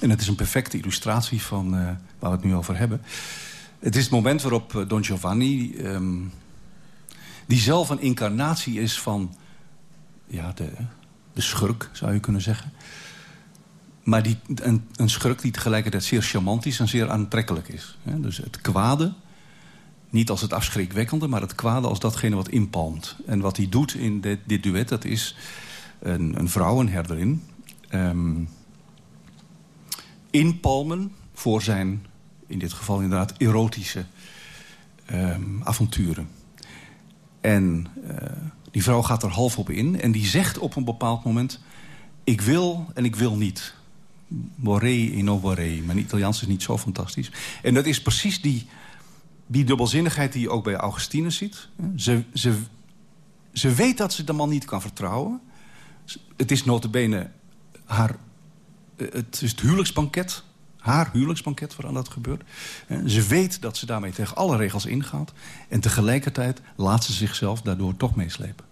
En het is een perfecte illustratie van uh, waar we het nu over hebben. Het is het moment waarop Don Giovanni... Um, die zelf een incarnatie is van ja, de, de schurk, zou je kunnen zeggen... Maar die, een, een schurk die tegelijkertijd zeer charmant is en zeer aantrekkelijk is. Dus het kwade, niet als het afschrikwekkende... maar het kwade als datgene wat inpalmt. En wat hij doet in dit, dit duet, dat is een, een vrouw, een herderin... Um, inpalmen voor zijn, in dit geval inderdaad, erotische um, avonturen. En uh, die vrouw gaat er half op in en die zegt op een bepaald moment... ik wil en ik wil niet... Vorrei e non vorrei. Mijn Italiaans is niet zo fantastisch. En dat is precies die, die dubbelzinnigheid die je ook bij Augustinus ziet. Ze, ze, ze weet dat ze de man niet kan vertrouwen. Het is notabene haar... eh, Het is het huwelijksbanket. Haar huwelijksbanket waaraan dat gebeurt. Ze weet dat ze daarmee tegen alle regels ingaat. En tegelijkertijd laat ze zichzelf daardoor toch meeslepen.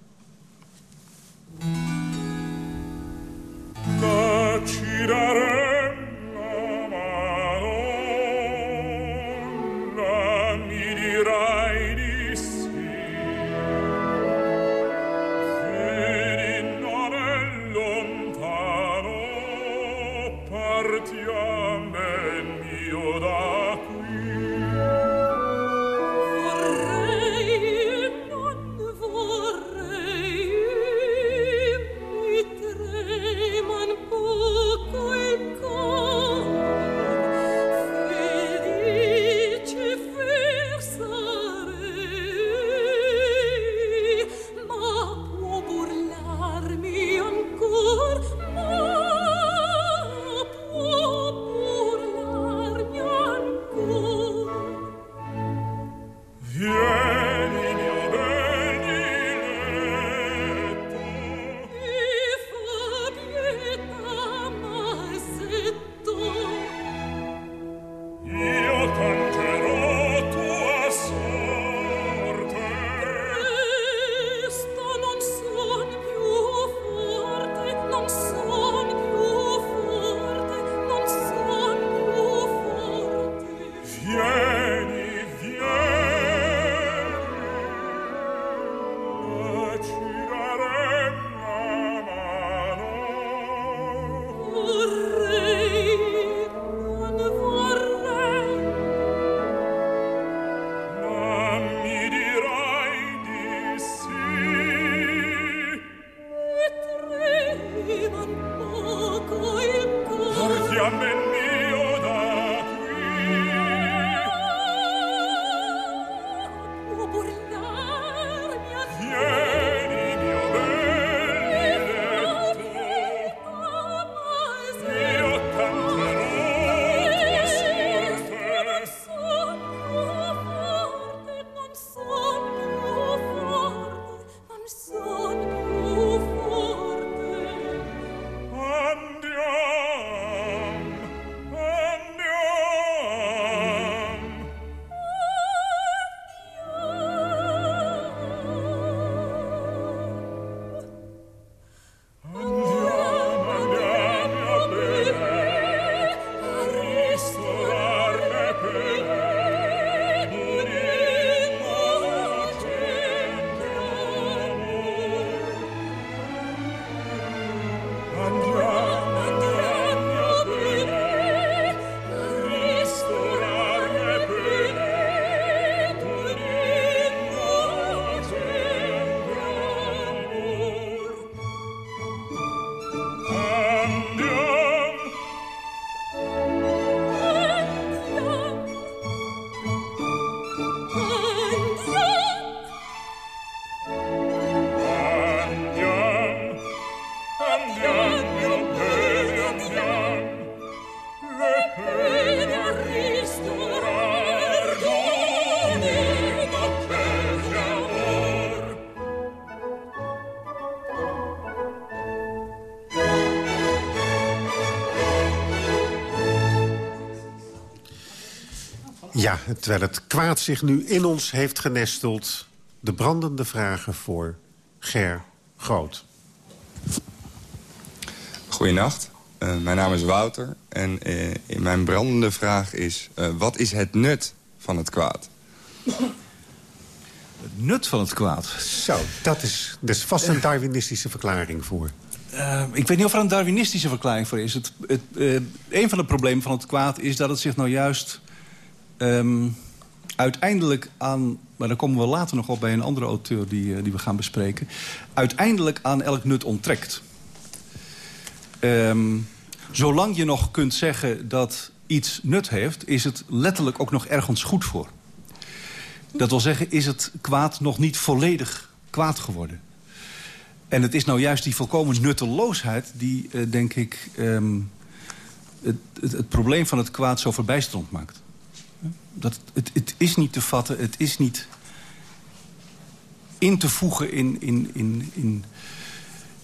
Ja, terwijl het kwaad zich nu in ons heeft genesteld... de brandende vragen voor Ger Groot. Goedenacht, Eh, mijn naam is Wouter en eh, mijn brandende vraag is... eh, wat is het nut van het kwaad? Het nut van het kwaad. Zo, dat is, dat is vast een Darwinistische verklaring voor. Eh, ik weet niet of er een Darwinistische verklaring voor is. Het, het, eh, een van de problemen van het kwaad is dat het zich nou juist... ehm, uiteindelijk aan... maar daar komen we later nog op bij een andere auteur die, eh, die we gaan bespreken... uiteindelijk aan elk nut onttrekt. Ehm, zolang je nog kunt zeggen dat iets nut heeft... is het letterlijk ook nog ergens goed voor. Dat wil zeggen, is het kwaad nog niet volledig kwaad geworden. En het is nou juist die volkomen nutteloosheid... die, eh, denk ik, ehm, het, het, het probleem van het kwaad zo verbijsterend maakt. Dat, het, het is niet te vatten, het is niet in te voegen in, in, in, in,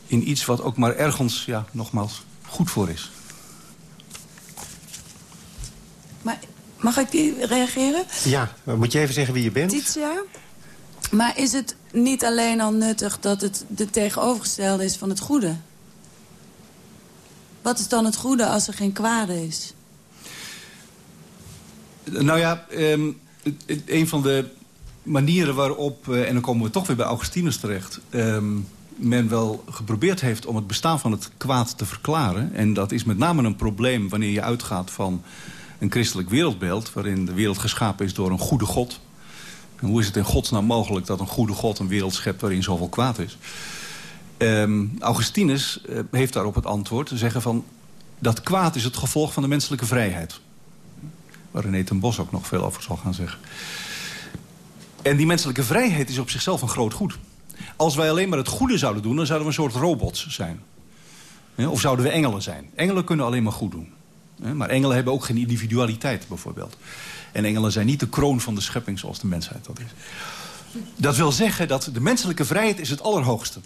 in iets wat ook maar ergens, ja, nogmaals, goed voor is. Maar mag ik die reageren? Ja, maar moet je even zeggen wie je bent? Titia? Maar is het niet alleen al nuttig dat het de tegenovergestelde is van het goede? Wat is dan het goede als er geen kwade is? Nou ja, ehm, een van de manieren waarop, eh, en dan komen we toch weer bij Augustinus terecht... ehm, men wel geprobeerd heeft om het bestaan van het kwaad te verklaren. En dat is met name een probleem wanneer je uitgaat van een christelijk wereldbeeld... waarin de wereld geschapen is door een goede God. En hoe is het in godsnaam mogelijk dat een goede God een wereld schept waarin zoveel kwaad is? Ehm, Augustinus eh, heeft daarop het antwoord te zeggen van... dat kwaad is het gevolg van de menselijke vrijheid. Waar René ten Bos ook nog veel over zal gaan zeggen. En die menselijke vrijheid is op zichzelf een groot goed. Als wij alleen maar het goede zouden doen, dan zouden we een soort robots zijn. Of zouden we engelen zijn. Engelen kunnen alleen maar goed doen. Maar engelen hebben ook geen individualiteit, bijvoorbeeld. En engelen zijn niet de kroon van de schepping zoals de mensheid dat is. Dat wil zeggen dat de menselijke vrijheid is het allerhoogste.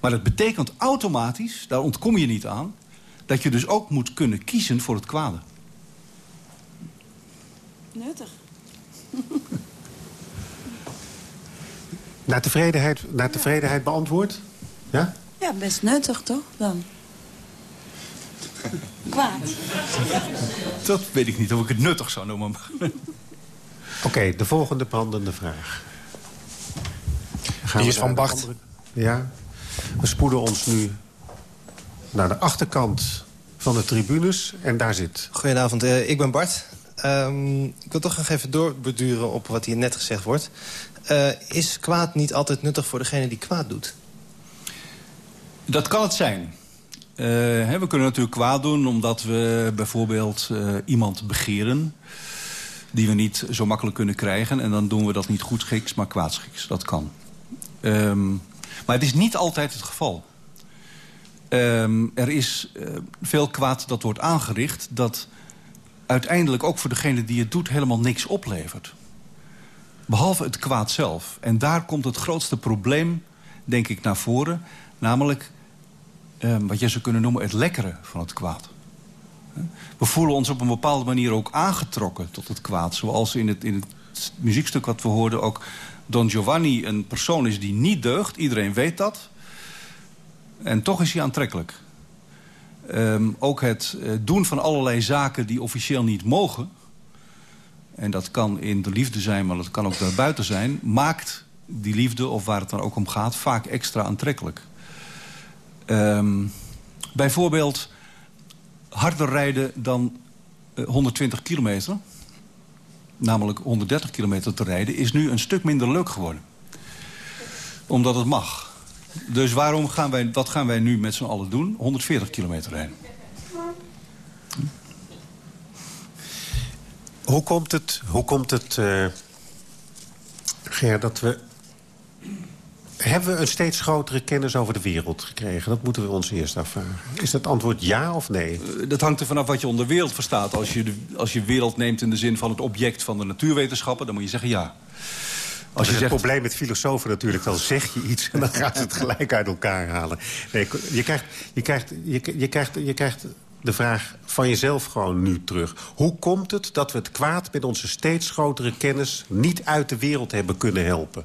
Maar dat betekent automatisch, daar ontkom je niet aan... dat je dus ook moet kunnen kiezen voor het kwade. Nuttig. Naar tevredenheid, naar tevredenheid beantwoord? Ja? Ja, best nuttig toch dan? Kwaad. Dat weet ik niet of ik het nuttig zou noemen. Oké, de volgende brandende vraag. Gaan Die is van Bart. andere- Ja. We spoeden ons nu naar de achterkant van de tribunes. En daar zit... Goedenavond, eh, ik ben Bart. Ehm, ik wil toch nog even doorbeduren op wat hier net gezegd wordt. Eh, is kwaad niet altijd nuttig voor degene die kwaad doet? Dat kan het zijn. Eh, we kunnen natuurlijk kwaad doen omdat we bijvoorbeeld eh, iemand begeren... die we niet zo makkelijk kunnen krijgen. En dan doen we dat niet goedschiks, maar kwaadschiks. Dat kan. Ehm, maar het is niet altijd het geval. Ehm, er is veel kwaad dat wordt aangericht... dat uiteindelijk ook voor degene die het doet helemaal niks oplevert. Behalve het kwaad zelf. En daar komt het grootste probleem, denk ik, naar voren. Namelijk eh, wat je zou kunnen noemen het lekkere van het kwaad. We voelen ons op een bepaalde manier ook aangetrokken tot het kwaad. Zoals in het, in het muziekstuk wat we hoorden ook... Don Giovanni een persoon is die niet deugt. Iedereen weet dat. En toch is hij aantrekkelijk. Ehm, ook het eh, doen van allerlei zaken die officieel niet mogen... en dat kan in de liefde zijn, maar dat kan ook daarbuiten zijn... maakt die liefde, of waar het dan ook om gaat, vaak extra aantrekkelijk. Ehm, bijvoorbeeld harder rijden dan eh, 120 kilometer... namelijk 130 kilometer te rijden... is nu een stuk minder leuk geworden. Omdat het mag. Dus waarom gaan wij, wat gaan wij nu met z'n allen doen? 140 kilometer rijden. Hoe komt het, hoe komt het eh, Ger, dat we... Hebben we een steeds grotere kennis over de wereld gekregen? Dat moeten we ons eerst afvragen. Is dat antwoord ja of nee? Eh, Dat hangt er vanaf wat je onder wereld verstaat. Als je, de, als je wereld neemt in de zin van het object van de natuurwetenschappen... dan moet je zeggen ja. Als je je het zegt- probleem met filosofen natuurlijk, dan zeg je iets... en dan gaat het gelijk uit elkaar halen. Nee, je, krijgt, je, krijgt, je, krijgt, je krijgt de vraag van jezelf gewoon nu terug. Hoe komt het dat we het kwaad met onze steeds grotere kennis... niet uit de wereld hebben kunnen helpen?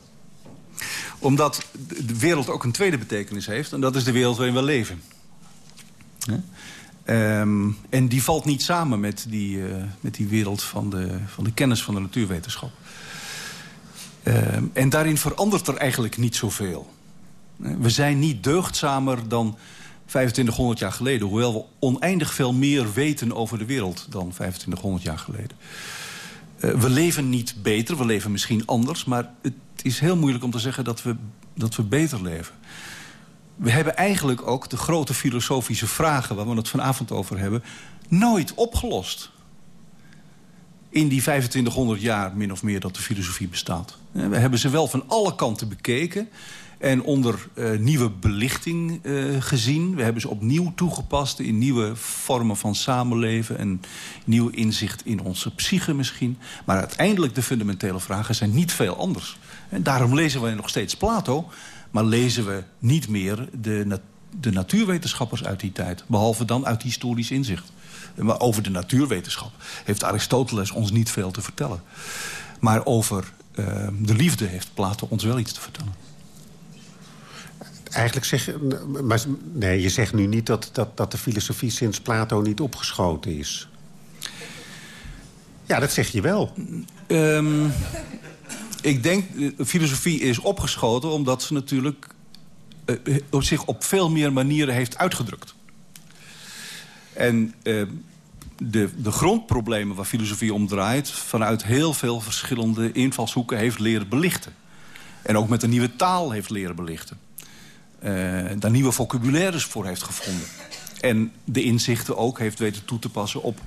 Omdat de wereld ook een tweede betekenis heeft. En dat is de wereld waarin we leven. Ehm, en die valt niet samen met die, eh, met die wereld van de, van de kennis van de natuurwetenschap. Ehm, en daarin verandert er eigenlijk niet zoveel. We zijn niet deugdzamer dan 2500 jaar geleden. Hoewel we oneindig veel meer weten over de wereld dan 2500 jaar geleden. Eh, we leven niet beter, we leven misschien anders... maar het is heel moeilijk om te zeggen dat we, dat we beter leven. We hebben eigenlijk ook de grote filosofische vragen... waar we het vanavond over hebben, nooit opgelost. In die 2500 jaar min of meer dat de filosofie bestaat. Eh, We hebben ze wel van alle kanten bekeken... En onder eh, nieuwe belichting eh, gezien. We hebben ze opnieuw toegepast in nieuwe vormen van samenleven... en nieuw inzicht in onze psyche misschien. Maar uiteindelijk de fundamentele vragen zijn niet veel anders. En daarom lezen we nog steeds Plato... maar lezen we niet meer de, de natuurwetenschappers uit die tijd. Behalve dan uit historisch inzicht. Maar over de natuurwetenschap heeft Aristoteles ons niet veel te vertellen. Maar over uh, de liefde heeft Plato ons wel iets te vertellen. Eigenlijk zeg maar, nee, je zegt nu niet dat, dat, dat de filosofie sinds Plato niet opgeschoten is. Ja, dat zeg je wel. Um, ik denk, de filosofie is opgeschoten omdat ze natuurlijk uh, zich op veel meer manieren heeft uitgedrukt. En uh, de, de grondproblemen waar filosofie om draait... vanuit heel veel verschillende invalshoeken heeft leren belichten. En ook met een nieuwe taal heeft leren belichten. Uh, daar nieuwe vocabulaires voor heeft gevonden. En de inzichten ook heeft weten toe te passen op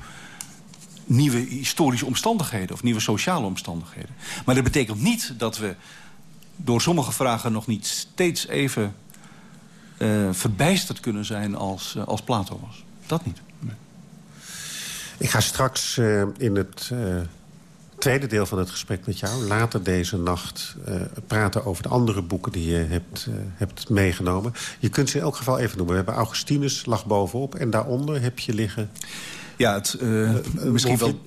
nieuwe historische omstandigheden... of nieuwe sociale omstandigheden. Maar dat betekent niet dat we door sommige vragen nog niet steeds even uh, verbijsterd kunnen zijn als, uh, als Plato was. Dat niet. Ik ga straks uh, in het uh, tweede deel van het gesprek met jou... later deze nacht uh, praten over de andere boeken die je hebt, hebt meegenomen. Je kunt ze in elk geval even noemen. We hebben Augustinus, lag bovenop. En daaronder heb je liggen... Ja, het, misschien wel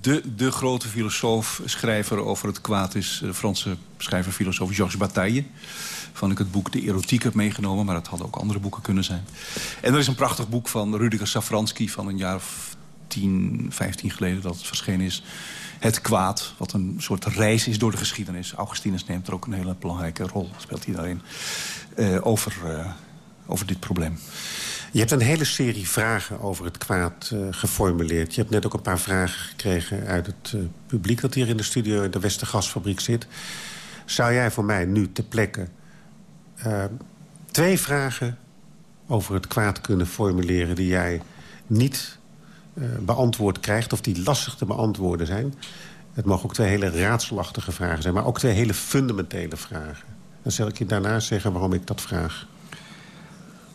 de, de grote filosoof, schrijver over het kwaad... is de Franse schrijver, filosoof Georges Bataille van ik het boek De Erotiek heb meegenomen. Maar dat hadden ook andere boeken kunnen zijn. En er is een prachtig boek van Rudiger Safransky van een jaar of 10, 15 geleden dat het verschenen is. Het kwaad, wat een soort reis is door de geschiedenis. Augustinus neemt er ook een hele belangrijke rol, speelt hij daarin, uh, over, uh, over dit probleem. Je hebt een hele serie vragen over het kwaad uh, geformuleerd. Je hebt net ook een paar vragen gekregen uit het publiek... dat hier in de studio in de Westergasfabriek zit. Zou jij voor mij nu ter plekke twee vragen over het kwaad kunnen formuleren... die jij niet beantwoord krijgt of die lastig te beantwoorden zijn. Het mogen ook twee hele raadselachtige vragen zijn... maar ook twee hele fundamentele vragen. Dan zal ik je daarna zeggen waarom ik dat vraag.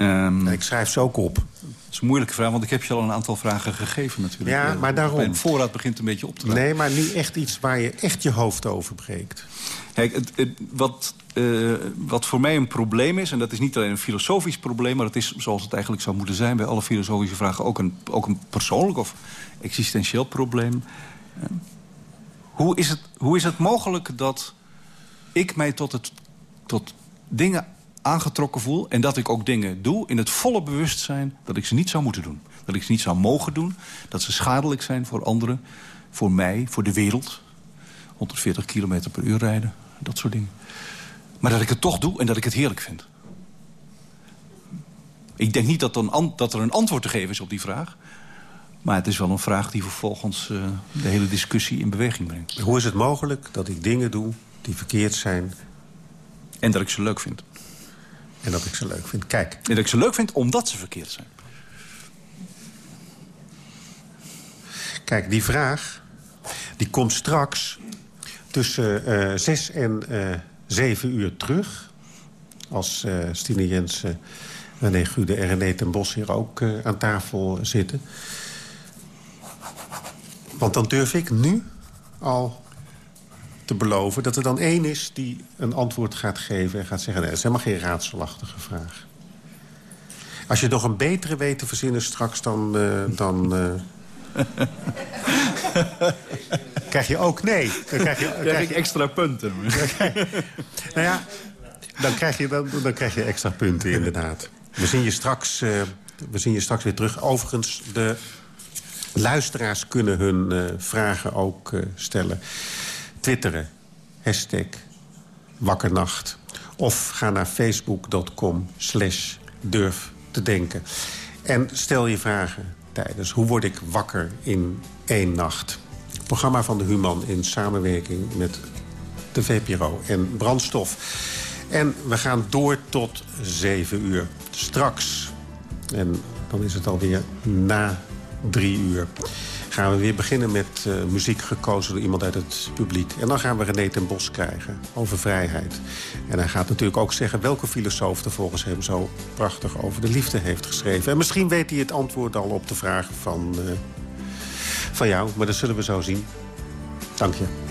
Um, ik schrijf ze ook op. Dat is een moeilijke vraag, want ik heb je al een aantal vragen gegeven natuurlijk. Ja, maar daarom... Mijn voorraad begint een beetje op te raken. Nee, maar nu echt iets waar je echt je hoofd over breekt. Kijk, het, het, wat, uh, wat voor mij een probleem is... en dat is niet alleen een filosofisch probleem... maar het is, zoals het eigenlijk zou moeten zijn... bij alle filosofische vragen ook een, ook een persoonlijk of existentieel probleem. Uh, hoe, is het, hoe is het mogelijk dat ik mij tot, het, tot dingen aangetrokken voel... en dat ik ook dingen doe in het volle bewustzijn dat ik ze niet zou moeten doen. Dat ik ze niet zou mogen doen. Dat ze schadelijk zijn voor anderen, voor mij, voor de wereld. 140 kilometer per uur rijden, dat soort dingen. Maar dat ik het toch doe en dat ik het heerlijk vind. Ik denk niet dat, dat er een antwoord te geven is op die vraag. Maar het is wel een vraag die vervolgens uh, de hele discussie in beweging brengt. Hoe is het mogelijk dat ik dingen doe die verkeerd zijn... En dat ik ze leuk vind. En dat ik ze leuk vind. Kijk. En dat ik ze leuk vind omdat ze verkeerd zijn. Kijk, die vraag... die komt straks tussen uh, zes en uh, zeven uur terug. Als uh, Stine Jensen, René Gude en René ten Bos hier ook aan tafel zitten. Want dan durf ik nu al te beloven dat er dan één is die een antwoord gaat geven... en gaat zeggen, nee, dat is helemaal geen raadselachtige vraag. Als je nog een betere weet te verzinnen straks, dan... Uh, dan uh... krijg je ook nee. Dan krijg je, krijg je extra punten. nou ja, dan krijg, je, dan, dan krijg je extra punten, inderdaad. We zien je straks, uh, we zien je straks weer terug. Overigens, de luisteraars kunnen hun vragen ook stellen. Twitteren, hashtag wakkernacht. Of ga naar facebook.com slash durf te denken. En stel je vragen tijdens Hoe word ik wakker in één nacht? Het programma van de Human in samenwerking met de VPRO en Brandstof. En we gaan door tot zeven uur. Straks, en dan is het alweer na drie uur... gaan we weer beginnen met eh, muziek gekozen door iemand uit het publiek. En dan gaan we René ten Bos krijgen over vrijheid. En hij gaat natuurlijk ook zeggen welke filosoof er volgens hem zo prachtig over de liefde heeft geschreven. En misschien weet hij het antwoord al op de vraag van, eh, van jou, maar dat zullen we zo zien. Dank je.